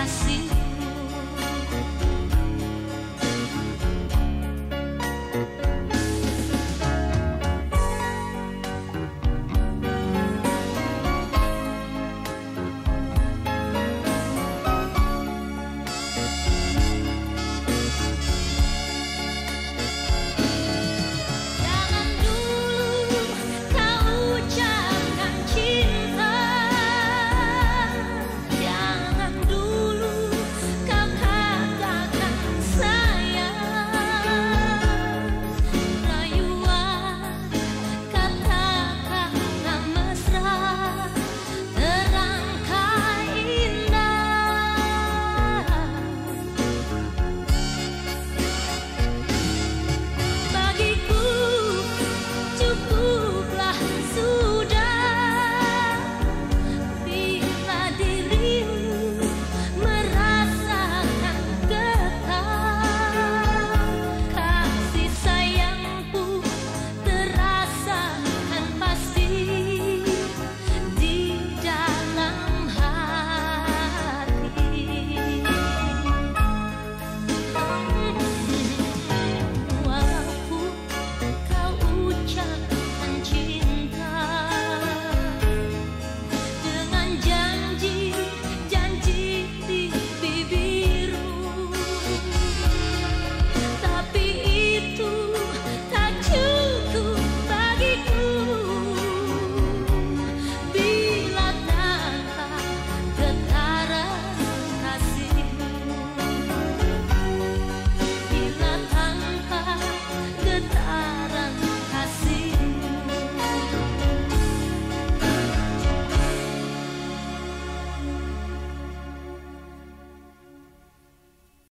I see